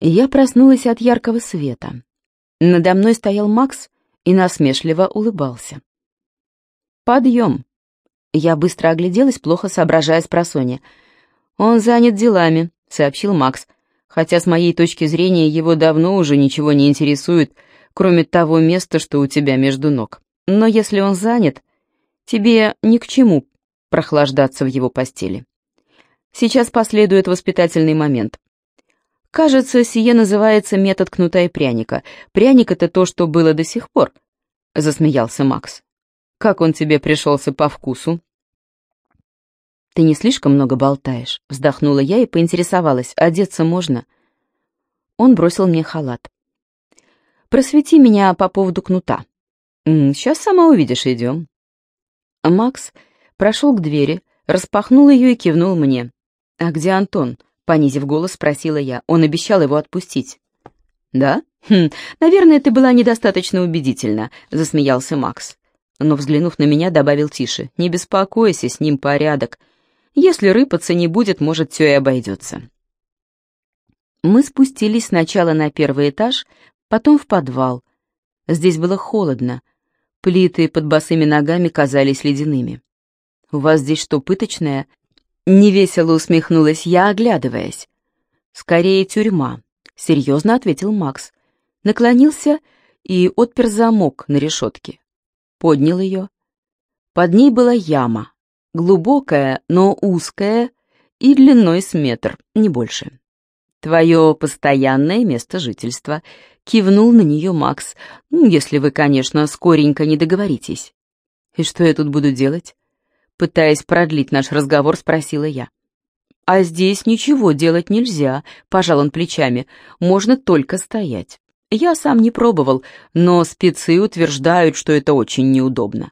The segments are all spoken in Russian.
Я проснулась от яркого света. Надо мной стоял Макс и насмешливо улыбался. «Подъем!» Я быстро огляделась, плохо соображая с просонья. «Он занят делами», — сообщил Макс, хотя с моей точки зрения его давно уже ничего не интересует, кроме того места, что у тебя между ног. Но если он занят, тебе ни к чему прохлаждаться в его постели. Сейчас последует воспитательный момент. Кажется, сие называется метод кнута и пряника. Пряник — это то, что было до сих пор, — засмеялся Макс. Как он тебе пришелся по вкусу? Ты не слишком много болтаешь, вздохнула я и поинтересовалась, одеться можно? Он бросил мне халат. Просвети меня по поводу кнута. Сейчас сама увидишь, идем. Макс прошел к двери, распахнул ее и кивнул мне. «А где Антон?» — понизив голос, спросила я. Он обещал его отпустить. «Да? Хм, наверное, ты была недостаточно убедительна», — засмеялся Макс. Но, взглянув на меня, добавил тише. «Не беспокойся, с ним порядок. Если рыпаться не будет, может, все и обойдется». Мы спустились сначала на первый этаж, потом в подвал. Здесь было холодно. Плиты под босыми ногами казались ледяными. «У вас здесь что, пыточная?» Невесело усмехнулась я, оглядываясь. «Скорее тюрьма», — серьезно ответил Макс. Наклонился и отпер замок на решетке. Поднял ее. Под ней была яма, глубокая, но узкая и длиной с метр, не больше. «Твое постоянное место жительства», — кивнул на нее Макс, «Ну, «если вы, конечно, скоренько не договоритесь». «И что я тут буду делать?» Пытаясь продлить наш разговор, спросила я. «А здесь ничего делать нельзя», — пожал он плечами. «Можно только стоять. Я сам не пробовал, но спецы утверждают, что это очень неудобно».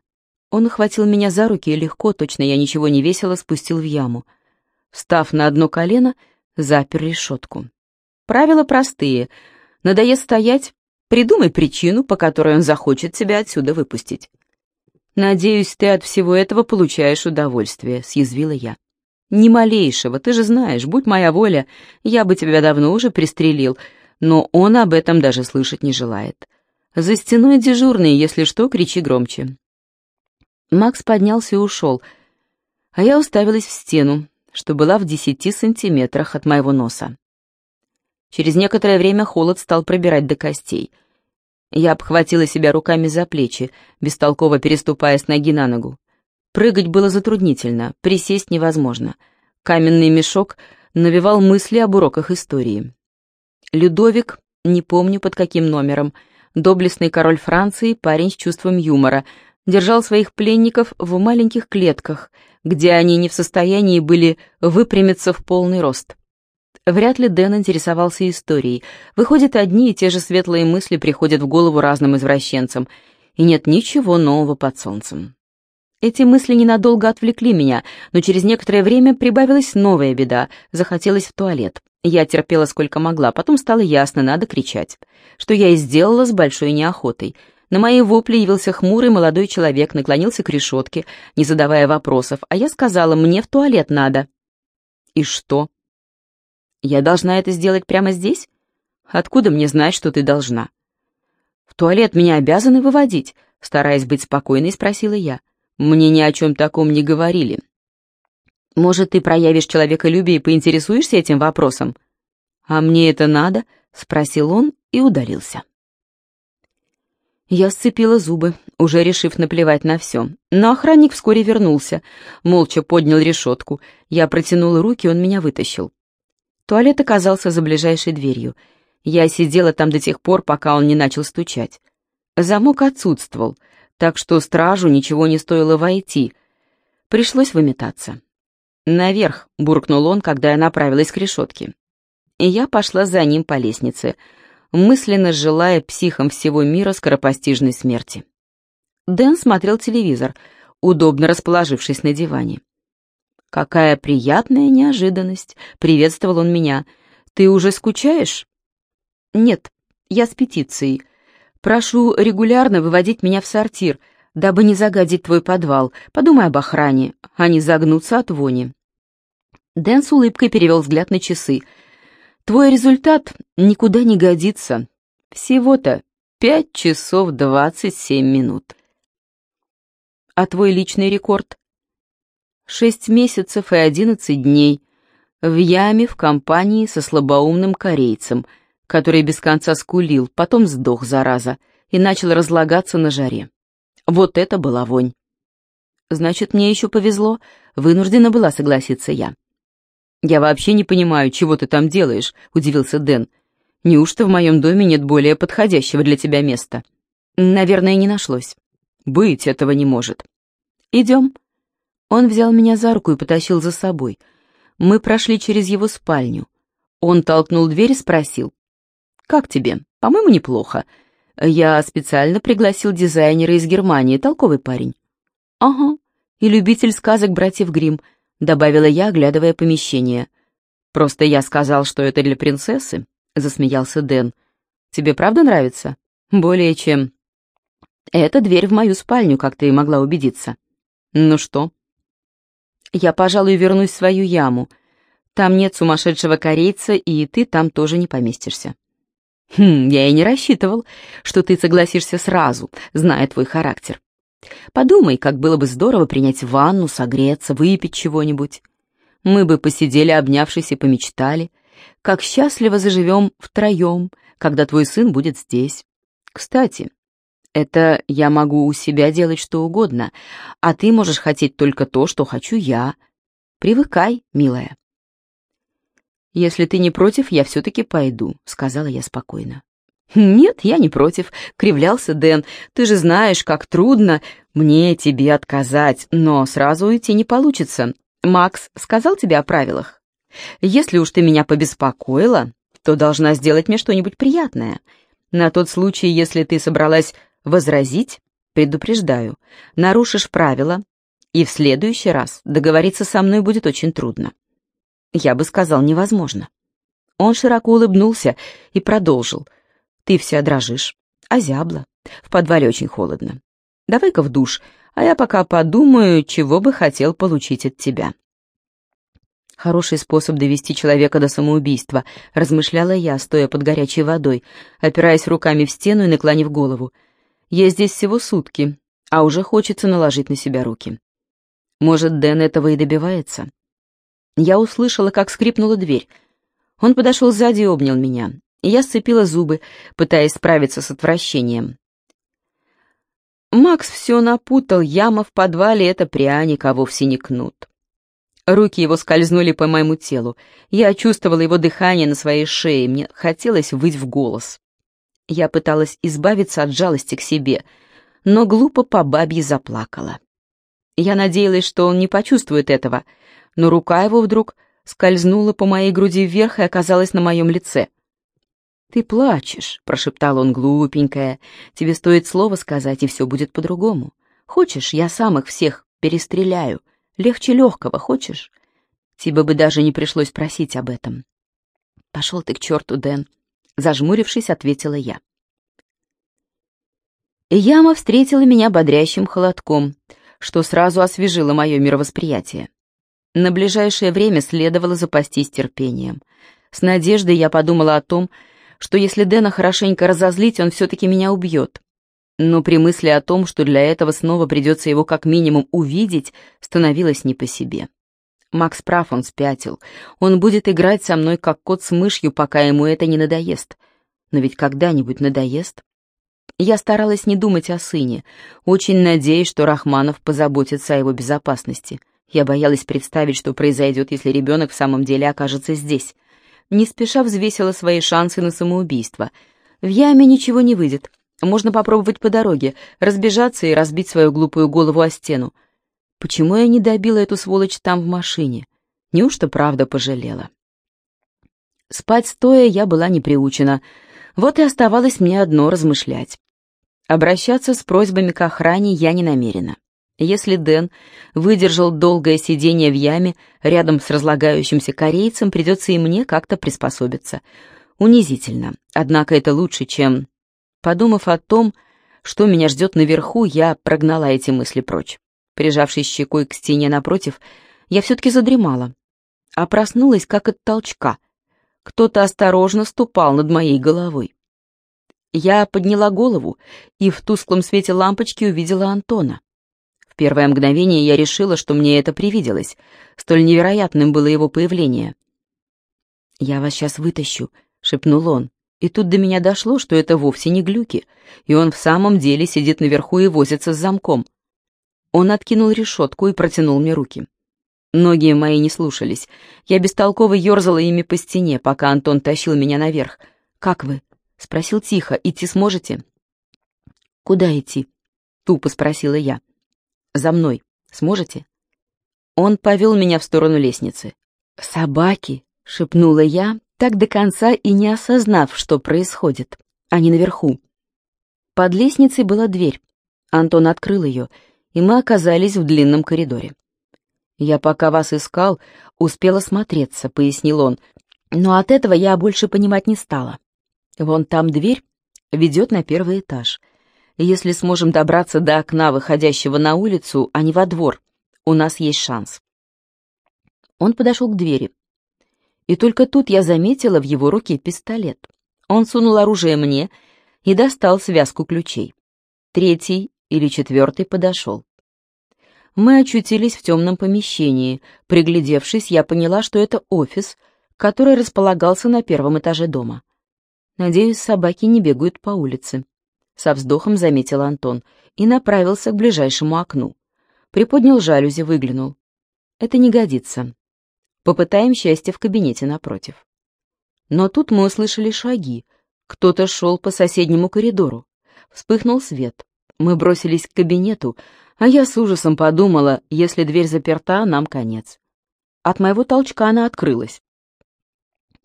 Он охватил меня за руки и легко, точно я ничего не весело, спустил в яму. Встав на одно колено, запер решетку. Правила простые. Надоест стоять, придумай причину, по которой он захочет тебя отсюда выпустить. «Надеюсь, ты от всего этого получаешь удовольствие», — съязвила я. «Ни малейшего, ты же знаешь, будь моя воля, я бы тебя давно уже пристрелил, но он об этом даже слышать не желает. За стеной дежурный, если что, кричи громче». Макс поднялся и ушел, а я уставилась в стену, что была в десяти сантиметрах от моего носа. Через некоторое время холод стал пробирать до костей — я обхватила себя руками за плечи, бестолково переступая с ноги на ногу. Прыгать было затруднительно, присесть невозможно. Каменный мешок навевал мысли об уроках истории. Людовик, не помню под каким номером, доблестный король Франции, парень с чувством юмора, держал своих пленников в маленьких клетках, где они не в состоянии были выпрямиться в полный рост. Вряд ли Дэн интересовался историей. Выходит, одни и те же светлые мысли приходят в голову разным извращенцам, и нет ничего нового под солнцем. Эти мысли ненадолго отвлекли меня, но через некоторое время прибавилась новая беда. Захотелось в туалет. Я терпела сколько могла, потом стало ясно, надо кричать. Что я и сделала с большой неохотой. На мои вопли явился хмурый молодой человек, наклонился к решетке, не задавая вопросов, а я сказала, мне в туалет надо. «И что?» Я должна это сделать прямо здесь? Откуда мне знать, что ты должна? В туалет меня обязаны выводить, стараясь быть спокойной, спросила я. Мне ни о чем таком не говорили. Может, ты проявишь человеколюбие и поинтересуешься этим вопросом? А мне это надо? Спросил он и удалился. Я сцепила зубы, уже решив наплевать на все. Но охранник вскоре вернулся, молча поднял решетку. Я протянула руки, он меня вытащил. Туалет оказался за ближайшей дверью. Я сидела там до тех пор, пока он не начал стучать. Замок отсутствовал, так что стражу ничего не стоило войти. Пришлось выметаться. «Наверх», — буркнул он, когда я направилась к решетке. И я пошла за ним по лестнице, мысленно желая психам всего мира скоропостижной смерти. Дэн смотрел телевизор, удобно расположившись на диване. «Какая приятная неожиданность!» — приветствовал он меня. «Ты уже скучаешь?» «Нет, я с петицией. Прошу регулярно выводить меня в сортир, дабы не загадить твой подвал. Подумай об охране, а не загнуться от вони». Дэн с улыбкой перевел взгляд на часы. Твой результат никуда не годится. Всего-то пять часов двадцать семь минут. А твой личный рекорд? Шесть месяцев и одиннадцать дней в яме в компании со слабоумным корейцем, который без конца скулил, потом сдох, зараза, и начал разлагаться на жаре. Вот это была вонь. Значит, мне еще повезло, вынуждена была согласиться я. «Я вообще не понимаю, чего ты там делаешь», — удивился Дэн. «Неужто в моем доме нет более подходящего для тебя места?» «Наверное, не нашлось». «Быть этого не может». «Идем». Он взял меня за руку и потащил за собой. Мы прошли через его спальню. Он толкнул дверь и спросил. «Как тебе? По-моему, неплохо. Я специально пригласил дизайнера из Германии, толковый парень». «Ага, и любитель сказок братьев Гримм», — добавила я, оглядывая помещение. «Просто я сказал, что это для принцессы», — засмеялся Дэн. «Тебе правда нравится?» «Более чем». «Это дверь в мою спальню, как ты могла убедиться». «Ну что?» «Я, пожалуй, вернусь в свою яму. Там нет сумасшедшего корейца, и ты там тоже не поместишься». «Хм, я и не рассчитывал, что ты согласишься сразу, зная твой характер. Подумай, как было бы здорово принять ванну, согреться, выпить чего-нибудь. Мы бы посидели, обнявшись, и помечтали, как счастливо заживем втроем, когда твой сын будет здесь. Кстати, это я могу у себя делать что угодно, а ты можешь хотеть только то, что хочу я. Привыкай, милая. «Если ты не против, я все-таки пойду», — сказала я спокойно. «Нет, я не против», — кривлялся Дэн. «Ты же знаешь, как трудно мне тебе отказать, но сразу уйти не получится. Макс сказал тебе о правилах? Если уж ты меня побеспокоила, то должна сделать мне что-нибудь приятное. На тот случай, если ты собралась возразить, предупреждаю, нарушишь правила, и в следующий раз договориться со мной будет очень трудно. Я бы сказал, невозможно». Он широко улыбнулся и продолжил — ты вся дрожишь, озябла. В подвале очень холодно. Давай-ка в душ, а я пока подумаю, чего бы хотел получить от тебя. Хороший способ довести человека до самоубийства, размышляла я, стоя под горячей водой, опираясь руками в стену и наклонив голову. Я здесь всего сутки, а уже хочется наложить на себя руки. Может, Дэн этого и добивается? Я услышала, как скрипнула дверь. Он подошел сзади и обнял меня я сцепила зубы, пытаясь справиться с отвращением. Макс все напутал, яма в подвале — это пряник, а вовсе не кнут. Руки его скользнули по моему телу. Я чувствовала его дыхание на своей шее, мне хотелось выть в голос. Я пыталась избавиться от жалости к себе, но глупо по бабье заплакала. Я надеялась, что он не почувствует этого, но рука его вдруг скользнула по моей груди вверх и оказалась на моем лице. «Ты плачешь», — прошептал он глупенькое. «Тебе стоит слово сказать, и все будет по-другому. Хочешь, я сам их всех перестреляю. Легче легкого, хочешь? Тебе бы даже не пришлось просить об этом». «Пошел ты к черту, Дэн», — зажмурившись, ответила я. Яма встретила меня бодрящим холодком, что сразу освежило мое мировосприятие. На ближайшее время следовало запастись терпением. С надеждой я подумала о том, что если Дэна хорошенько разозлить, он все-таки меня убьет. Но при мысли о том, что для этого снова придется его как минимум увидеть, становилось не по себе. Макс прав, он спятил. Он будет играть со мной как кот с мышью, пока ему это не надоест. Но ведь когда-нибудь надоест. Я старалась не думать о сыне, очень надеясь, что Рахманов позаботится о его безопасности. Я боялась представить, что произойдет, если ребенок в самом деле окажется здесь не спеша взвесила свои шансы на самоубийство. В яме ничего не выйдет. Можно попробовать по дороге, разбежаться и разбить свою глупую голову о стену. Почему я не добила эту сволочь там в машине? Неужто правда пожалела? Спать стоя я была не приучена. Вот и оставалось мне одно размышлять. Обращаться с просьбами к охране я не намерена. Если Дэн выдержал долгое сидение в яме рядом с разлагающимся корейцем, придется и мне как-то приспособиться. Унизительно, однако это лучше, чем... Подумав о том, что меня ждет наверху, я прогнала эти мысли прочь. Прижавшись щекой к стене напротив, я все-таки задремала, а проснулась как от толчка. Кто-то осторожно ступал над моей головой. Я подняла голову и в тусклом свете лампочки увидела Антона. В первое мгновение я решила, что мне это привиделось. Столь невероятным было его появление. «Я вас сейчас вытащу», — шепнул он. И тут до меня дошло, что это вовсе не глюки, и он в самом деле сидит наверху и возится с замком. Он откинул решетку и протянул мне руки. Ноги мои не слушались. Я бестолково ерзала ими по стене, пока Антон тащил меня наверх. «Как вы?» — спросил тихо. «Идти сможете?» «Куда идти?» — тупо спросила я. «За мной. Сможете?» Он повел меня в сторону лестницы. «Собаки!» — шепнула я, так до конца и не осознав, что происходит. Они наверху. Под лестницей была дверь. Антон открыл ее, и мы оказались в длинном коридоре. «Я пока вас искал, успел осмотреться», — пояснил он, «но от этого я больше понимать не стала. Вон там дверь ведет на первый этаж. Если сможем добраться до окна, выходящего на улицу, а не во двор, у нас есть шанс». Он подошел к двери. И только тут я заметила в его руке пистолет. Он сунул оружие мне и достал связку ключей. Третий или четвертый подошел. Мы очутились в темном помещении. Приглядевшись, я поняла, что это офис, который располагался на первом этаже дома. Надеюсь, собаки не бегают по улице. Со вздохом заметил Антон и направился к ближайшему окну. Приподнял жалюзи, выглянул. Это не годится. Попытаем счастье в кабинете напротив. Но тут мы услышали шаги. Кто-то шел по соседнему коридору. Вспыхнул свет. Мы бросились к кабинету, а я с ужасом подумала, если дверь заперта, нам конец. От моего толчка она открылась.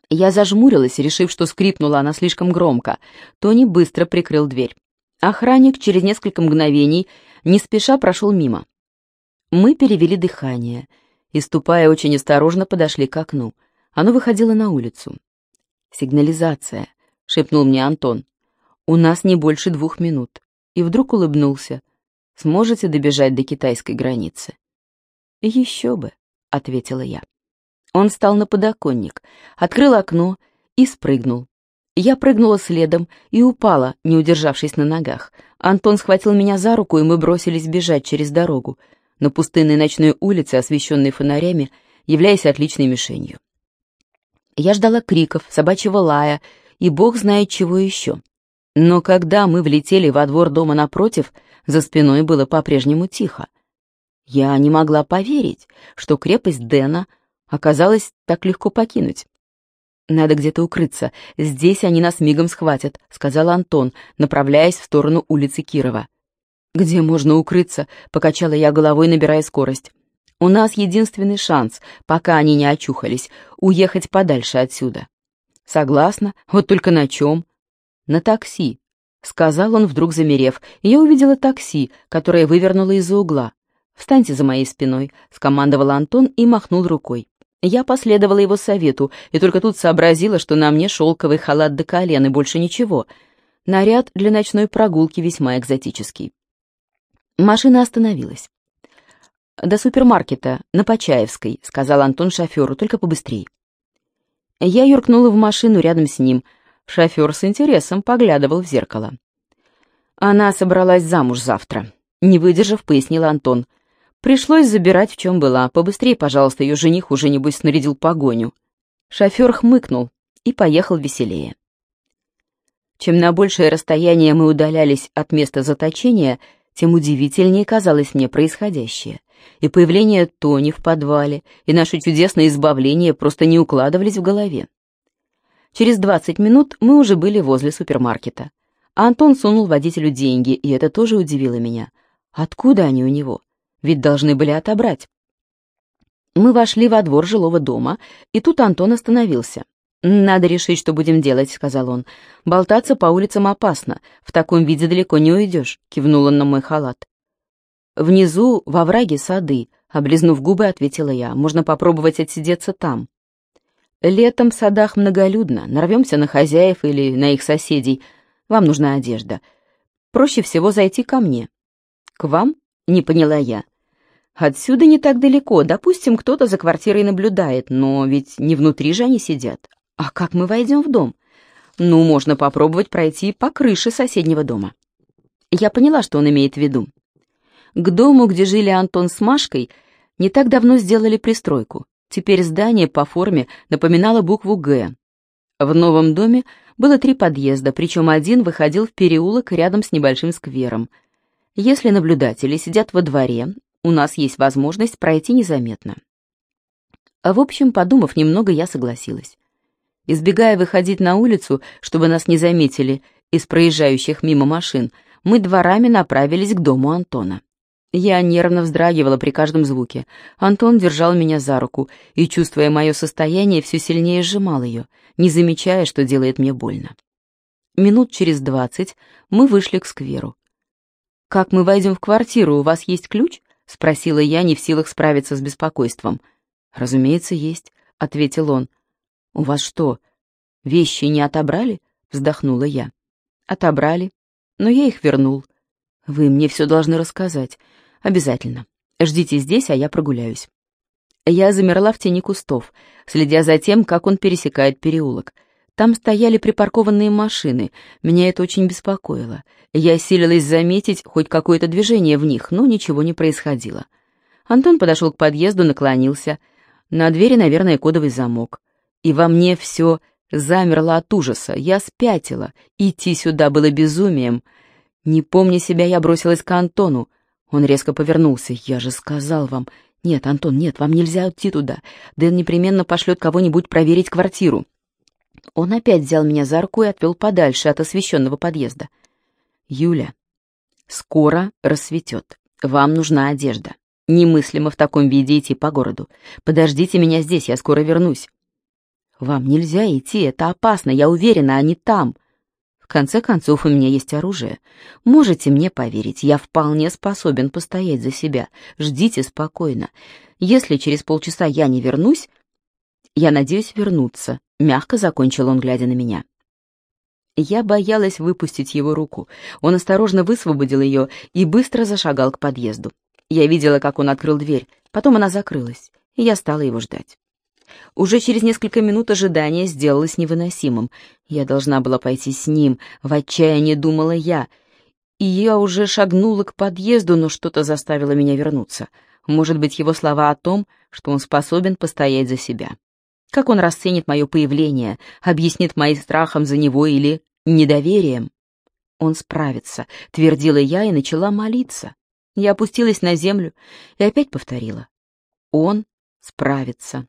Я зажмурилась, решив, что скрипнула она слишком громко. Тони быстро прикрыл дверь. Охранник через несколько мгновений не спеша прошел мимо. Мы перевели дыхание и, ступая очень осторожно, подошли к окну. Оно выходило на улицу. «Сигнализация», — шепнул мне Антон. «У нас не больше двух минут». И вдруг улыбнулся. Сможете добежать до китайской границы?» «Еще бы», — ответила я. Он встал на подоконник, открыл окно и спрыгнул. Я прыгнула следом и упала, не удержавшись на ногах. Антон схватил меня за руку, и мы бросились бежать через дорогу, на пустынной ночной улице, освещенной фонарями, являясь отличной мишенью. Я ждала криков, собачьего лая и бог знает чего еще. Но когда мы влетели во двор дома напротив, за спиной было по-прежнему тихо. Я не могла поверить, что крепость Дэна оказалась так легко покинуть. «Надо где-то укрыться. Здесь они нас мигом схватят», — сказал Антон, направляясь в сторону улицы Кирова. «Где можно укрыться?» — покачала я головой, набирая скорость. «У нас единственный шанс, пока они не очухались, уехать подальше отсюда». «Согласна. Вот только на чем?» «На такси», — сказал он, вдруг замерев. я увидела такси, которое вывернуло из-за угла. «Встаньте за моей спиной», — скомандовал Антон и махнул рукой. Я последовала его совету, и только тут сообразила, что на мне шелковый халат до колен и больше ничего. Наряд для ночной прогулки весьма экзотический. Машина остановилась. «До супермаркета, на Почаевской», — сказал Антон шоферу, — «только побыстрей». Я юркнула в машину рядом с ним — Шофер с интересом поглядывал в зеркало. «Она собралась замуж завтра», — не выдержав, пояснил Антон. «Пришлось забирать, в чем была. Побыстрее, пожалуйста, ее жених уже, небось, снарядил погоню». Шофер хмыкнул и поехал веселее. Чем на большее расстояние мы удалялись от места заточения, тем удивительнее казалось мне происходящее. И появление Тони в подвале, и наше чудесное избавление просто не укладывались в голове. Через 20 минут мы уже были возле супермаркета. Антон сунул водителю деньги, и это тоже удивило меня. Откуда они у него? Ведь должны были отобрать. Мы вошли во двор жилого дома, и тут Антон остановился. «Надо решить, что будем делать», — сказал он. «Болтаться по улицам опасно. В таком виде далеко не уйдешь», — кивнул он на мой халат. «Внизу, во враге, сады», — облизнув губы, ответила я. «Можно попробовать отсидеться там». Летом в садах многолюдно, нарвемся на хозяев или на их соседей. Вам нужна одежда. Проще всего зайти ко мне. К вам? Не поняла я. Отсюда не так далеко. Допустим, кто-то за квартирой наблюдает, но ведь не внутри же они сидят. «А как мы войдем в дом?» «Ну, можно попробовать пройти по крыше соседнего дома». Я поняла, что он имеет в виду. К дому, где жили Антон с Машкой, не так давно сделали пристройку. Теперь здание по форме напоминало букву «Г». В новом доме было три подъезда, причем один выходил в переулок рядом с небольшим сквером. Если наблюдатели сидят во дворе, у нас есть возможность пройти незаметно. В общем, подумав немного, я согласилась. Избегая выходить на улицу, чтобы нас не заметили из проезжающих мимо машин, мы дворами направились к дому Антона. Я нервно вздрагивала при каждом звуке. Антон держал меня за руку и, чувствуя мое состояние, все сильнее сжимал ее, не замечая, что делает мне больно. Минут через двадцать мы вышли к скверу. «Как мы войдем в квартиру, у вас есть ключ?» — спросила я, не в силах справиться с беспокойством. «Разумеется, есть», — ответил он. «У вас что, вещи не отобрали?» — вздохнула я. «Отобрали, но я их вернул. Вы мне все должны рассказать. Обязательно. Ждите здесь, а я прогуляюсь. Я замерла в тени кустов, следя за тем, как он пересекает переулок. Там стояли припаркованные машины, меня это очень беспокоило. Я силилась заметить хоть какое-то движение в них, но ничего не происходило. Антон подошел к подъезду, наклонился. На двери, наверное, кодовый замок. И во мне все замерло от ужаса. Я спятила. Идти сюда было безумием. Не помня себя, я бросилась к Антону. Он резко повернулся. «Я же сказал вам...» «Нет, Антон, нет, вам нельзя уйти туда. Дэн непременно пошлет кого-нибудь проверить квартиру». Он опять взял меня за руку и отвел подальше от освещенного подъезда. «Юля, скоро рассветет. Вам нужна одежда. Немыслимо в таком виде идти по городу. Подождите меня здесь, я скоро вернусь». «Вам нельзя идти, это опасно, я уверена, они там конце концов, у меня есть оружие. Можете мне поверить, я вполне способен постоять за себя. Ждите спокойно. Если через полчаса я не вернусь, я надеюсь вернуться», — мягко закончил он, глядя на меня. Я боялась выпустить его руку. Он осторожно высвободил ее и быстро зашагал к подъезду. Я видела, как он открыл дверь, потом она закрылась, и я стала его ждать. Уже через несколько минут ожидания сделалось невыносимым. Я должна была пойти с ним, в отчаянии думала я. И я уже шагнула к подъезду, но что-то заставило меня вернуться. Может быть, его слова о том, что он способен постоять за себя. Как он расценит мое появление, объяснит моим страхом за него или недоверием? Он справится, твердила я и начала молиться. Я опустилась на землю и опять повторила. Он справится.